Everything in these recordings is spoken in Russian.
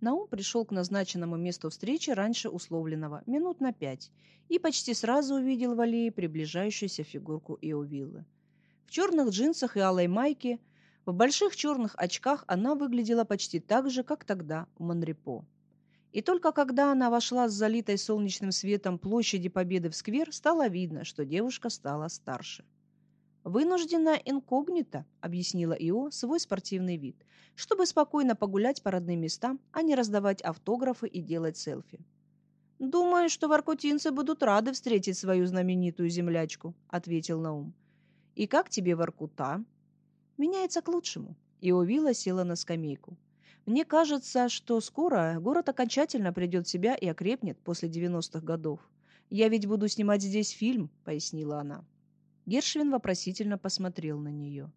Наум пришел к назначенному месту встречи раньше условленного, минут на пять, и почти сразу увидел в аллее приближающуюся фигурку Иовиллы. В черных джинсах и алой майке, в больших черных очках она выглядела почти так же, как тогда в Монрепо. И только когда она вошла с залитой солнечным светом площади Победы в сквер, стало видно, что девушка стала старше. «Вынуждена инкогнито», — объяснила Ио свой спортивный вид, чтобы спокойно погулять по родным местам, а не раздавать автографы и делать селфи. «Думаю, что воркутинцы будут рады встретить свою знаменитую землячку», — ответил Наум. «И как тебе Воркута?» «Меняется к лучшему». Ио Вилла села на скамейку. Мне кажется, что скоро город окончательно придет в себя и окрепнет после 90-х годов. Я ведь буду снимать здесь фильм, пояснила она. Гершвин вопросительно посмотрел на нее.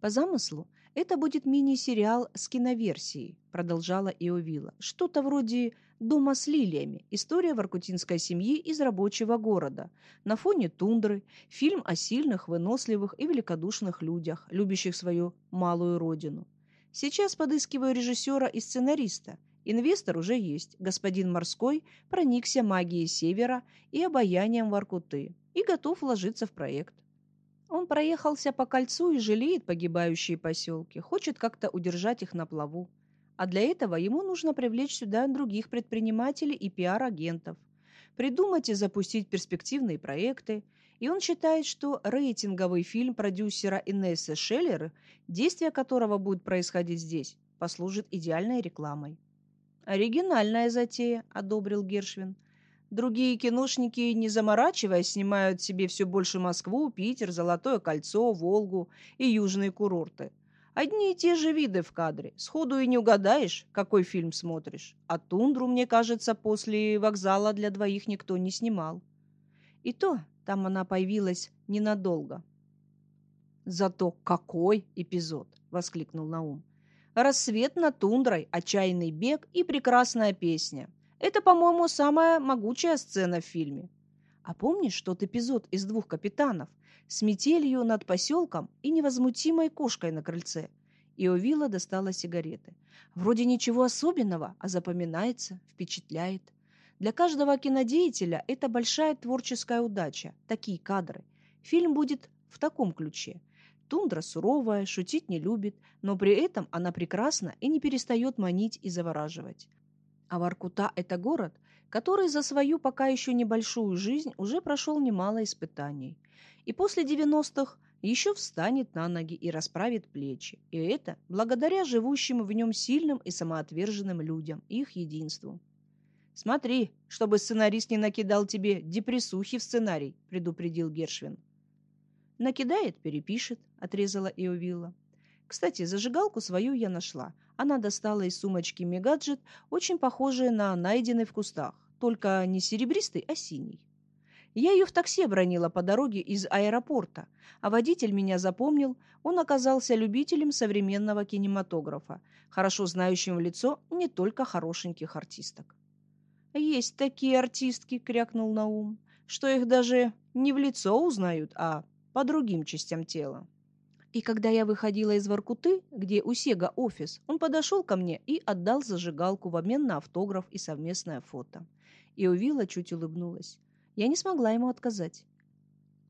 По замыслу, это будет мини-сериал с киноверсией, продолжала Иовила. Что-то вроде «Дома с лилиями. История воркутинской семьи из рабочего города». На фоне тундры. Фильм о сильных, выносливых и великодушных людях, любящих свою малую родину. Сейчас подыскиваю режиссера и сценариста. Инвестор уже есть. Господин Морской проникся магией Севера и обаянием Воркуты и готов вложиться в проект. Он проехался по кольцу и жалеет погибающие поселки, хочет как-то удержать их на плаву. А для этого ему нужно привлечь сюда других предпринимателей и пиар-агентов, придумать и запустить перспективные проекты, и он считает, что рейтинговый фильм продюсера Инессы Шеллер, действие которого будет происходить здесь, послужит идеальной рекламой. «Оригинальная затея», — одобрил Гершвин. Другие киношники, не заморачиваясь, снимают себе все больше Москву, Питер, Золотое кольцо, Волгу и южные курорты. Одни и те же виды в кадре. Сходу и не угадаешь, какой фильм смотришь. А тундру, мне кажется, после вокзала для двоих никто не снимал. И то там она появилась ненадолго. «Зато какой эпизод!» — воскликнул Наум. «Рассвет над тундрой, отчаянный бег и прекрасная песня. Это, по-моему, самая могучая сцена в фильме. А помнишь тот эпизод из «Двух капитанов» с метелью над поселком и невозмутимой кошкой на крыльце?» Иовила достала сигареты. Вроде ничего особенного, а запоминается, впечатляет. Для каждого кинодеятеля это большая творческая удача, такие кадры. Фильм будет в таком ключе. Тундра суровая, шутить не любит, но при этом она прекрасна и не перестает манить и завораживать. А Воркута – это город, который за свою пока еще небольшую жизнь уже прошел немало испытаний. И после 90-х еще встанет на ноги и расправит плечи. И это благодаря живущим в нем сильным и самоотверженным людям, их единству. «Смотри, чтобы сценарист не накидал тебе депрессухи в сценарий», — предупредил Гершвин. «Накидает, перепишет», — отрезала Иовилла. «Кстати, зажигалку свою я нашла. Она достала из сумочки мегаджет, очень похожий на найденный в кустах, только не серебристый, а синий. Я ее в такси обронила по дороге из аэропорта, а водитель меня запомнил, он оказался любителем современного кинематографа, хорошо знающим в лицо не только хорошеньких артисток. «Есть такие артистки», — крякнул Наум, «что их даже не в лицо узнают, а по другим частям тела». И когда я выходила из Воркуты, где у Сега офис, он подошел ко мне и отдал зажигалку в обмен на автограф и совместное фото. И Увила чуть улыбнулась. Я не смогла ему отказать.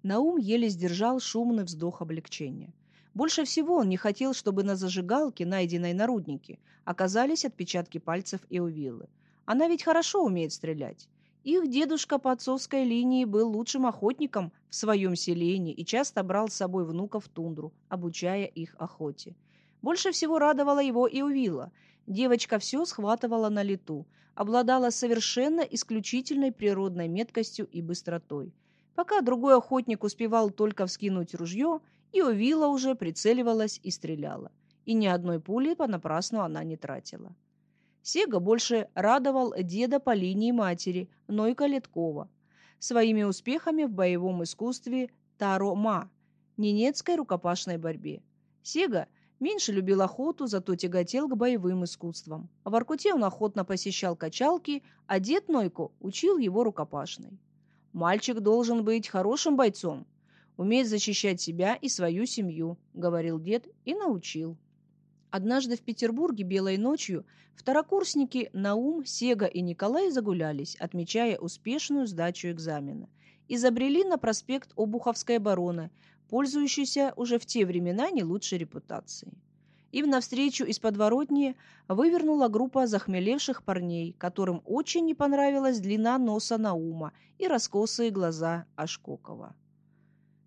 Наум еле сдержал шумный вздох облегчения. Больше всего он не хотел, чтобы на зажигалке, найденной на руднике, оказались отпечатки пальцев Иовиллы. Она ведь хорошо умеет стрелять. Их дедушка по отцовской линии был лучшим охотником в своем селении и часто брал с собой внуков в тундру, обучая их охоте. Больше всего радовала его и Увила. Девочка все схватывала на лету, обладала совершенно исключительной природной меткостью и быстротой. Пока другой охотник успевал только вскинуть ружье, и Увила уже прицеливалась и стреляла. И ни одной пули понапрасну она не тратила. Сега больше радовал деда по линии матери, Нойка Леткова, своими успехами в боевом искусстве Таро-Ма, ненецкой рукопашной борьбе. Сега меньше любил охоту, зато тяготел к боевым искусствам. В Воркуте он охотно посещал качалки, а дед Нойко учил его рукопашной. «Мальчик должен быть хорошим бойцом, уметь защищать себя и свою семью», — говорил дед и научил. Однажды в Петербурге белой ночью второкурсники Наум, Сега и Николай загулялись, отмечая успешную сдачу экзамена, и забрели на проспект Обуховской обороны, пользующийся уже в те времена не лучшей репутацией. Им навстречу из подворотни вывернула группа захмелевших парней, которым очень не понравилась длина носа Наума и раскосые глаза Ашкокова.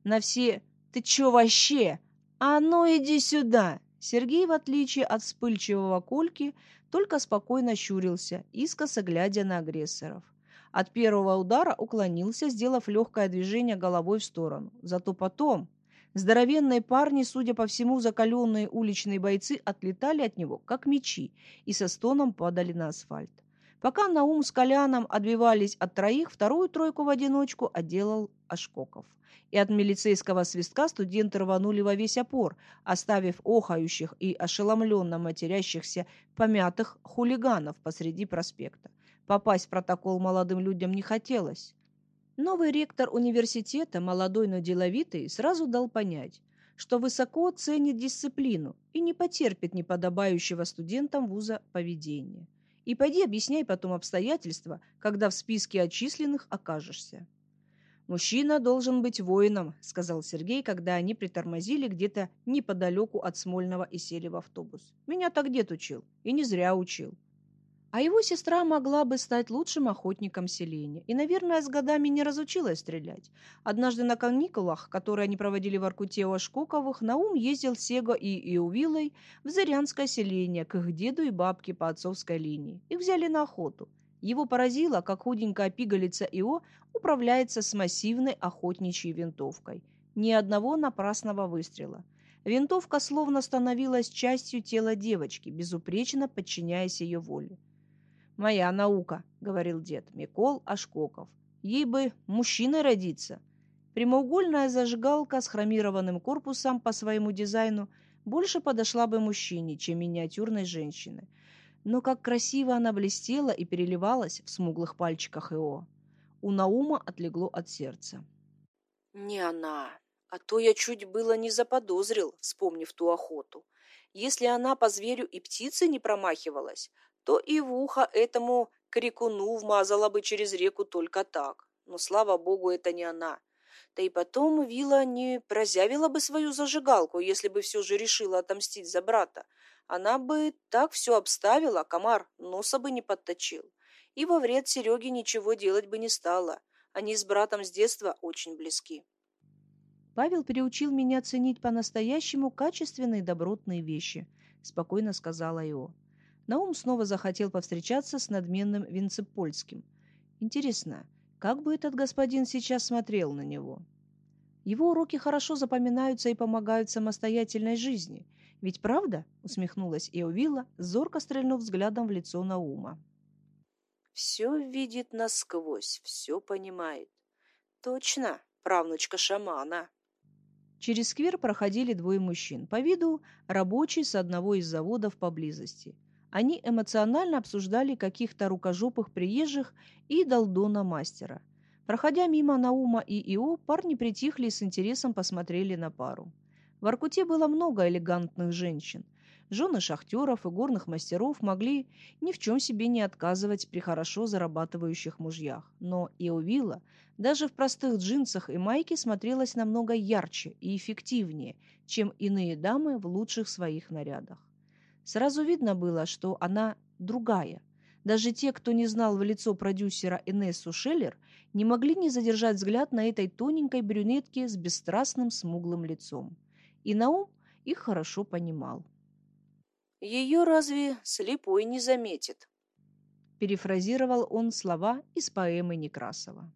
На все «Ты чё вообще? А ну иди сюда!» Сергей, в отличие от вспыльчивого Кольки, только спокойно щурился, искоса глядя на агрессоров. От первого удара уклонился, сделав легкое движение головой в сторону. Зато потом здоровенные парни, судя по всему, закаленные уличные бойцы, отлетали от него, как мечи, и со стоном падали на асфальт. Пока Наум с Коляном отбивались от троих, вторую тройку в одиночку отделал Ашкоков. И от милицейского свистка студенты рванули во весь опор, оставив охающих и ошеломленно матерящихся помятых хулиганов посреди проспекта. Попасть в протокол молодым людям не хотелось. Новый ректор университета, молодой, но деловитый, сразу дал понять, что высоко ценит дисциплину и не потерпит неподобающего студентам вуза поведения. И пойди объясняй потом обстоятельства, когда в списке отчисленных окажешься. «Мужчина должен быть воином», — сказал Сергей, когда они притормозили где-то неподалеку от Смольного и сели в автобус. «Меня так дед учил, и не зря учил. А его сестра могла бы стать лучшим охотником селения и, наверное, с годами не разучилась стрелять. Однажды на каникулах, которые они проводили в Аркуте у Ашкоковых, Наум ездил с и Иувилой в Зырянское селение к их деду и бабке по отцовской линии. Их взяли на охоту. Его поразило, как худенькая пигалица Ио управляется с массивной охотничьей винтовкой. Ни одного напрасного выстрела. Винтовка словно становилась частью тела девочки, безупречно подчиняясь ее воле. «Моя наука», — говорил дед Микол Ашкоков. «Ей бы мужчиной родиться». Прямоугольная зажигалка с хромированным корпусом по своему дизайну больше подошла бы мужчине, чем миниатюрной женщине. Но как красиво она блестела и переливалась в смуглых пальчиках Ио. У Наума отлегло от сердца. «Не она, а то я чуть было не заподозрил, вспомнив ту охоту. Если она по зверю и птице не промахивалась, то и в ухо этому крикуну вмазала бы через реку только так. Но, слава богу, это не она. Да и потом Вила не прозявила бы свою зажигалку, если бы все же решила отомстить за брата. Она бы так все обставила, комар носа бы не подточил. И во вред Сереге ничего делать бы не стала. Они с братом с детства очень близки. Павел переучил меня ценить по-настоящему качественные добротные вещи, спокойно сказала Ио. Наум снова захотел повстречаться с надменным Винцепольским. Интересно, как бы этот господин сейчас смотрел на него? Его уроки хорошо запоминаются и помогают самостоятельной жизни. Ведь правда? усмехнулась Иовила, зорко стрельнув взглядом в лицо Наума. Все видит насквозь, все понимает. Точно, правнучка шамана. Через сквер проходили двое мужчин, по виду рабочий с одного из заводов поблизости – они эмоционально обсуждали каких-то рукожопых приезжих и долдона мастера. Проходя мимо Наума и Ио, парни притихли и с интересом посмотрели на пару. В Аркуте было много элегантных женщин. Жены шахтеров и горных мастеров могли ни в чем себе не отказывать при хорошо зарабатывающих мужьях. Но Иовила даже в простых джинсах и майке смотрелась намного ярче и эффективнее, чем иные дамы в лучших своих нарядах. Сразу видно было, что она другая. Даже те, кто не знал в лицо продюсера Энессу Шеллер, не могли не задержать взгляд на этой тоненькой брюнетке с бесстрастным смуглым лицом. И Наум их хорошо понимал. «Ее разве слепой не заметит?» Перефразировал он слова из поэмы Некрасова.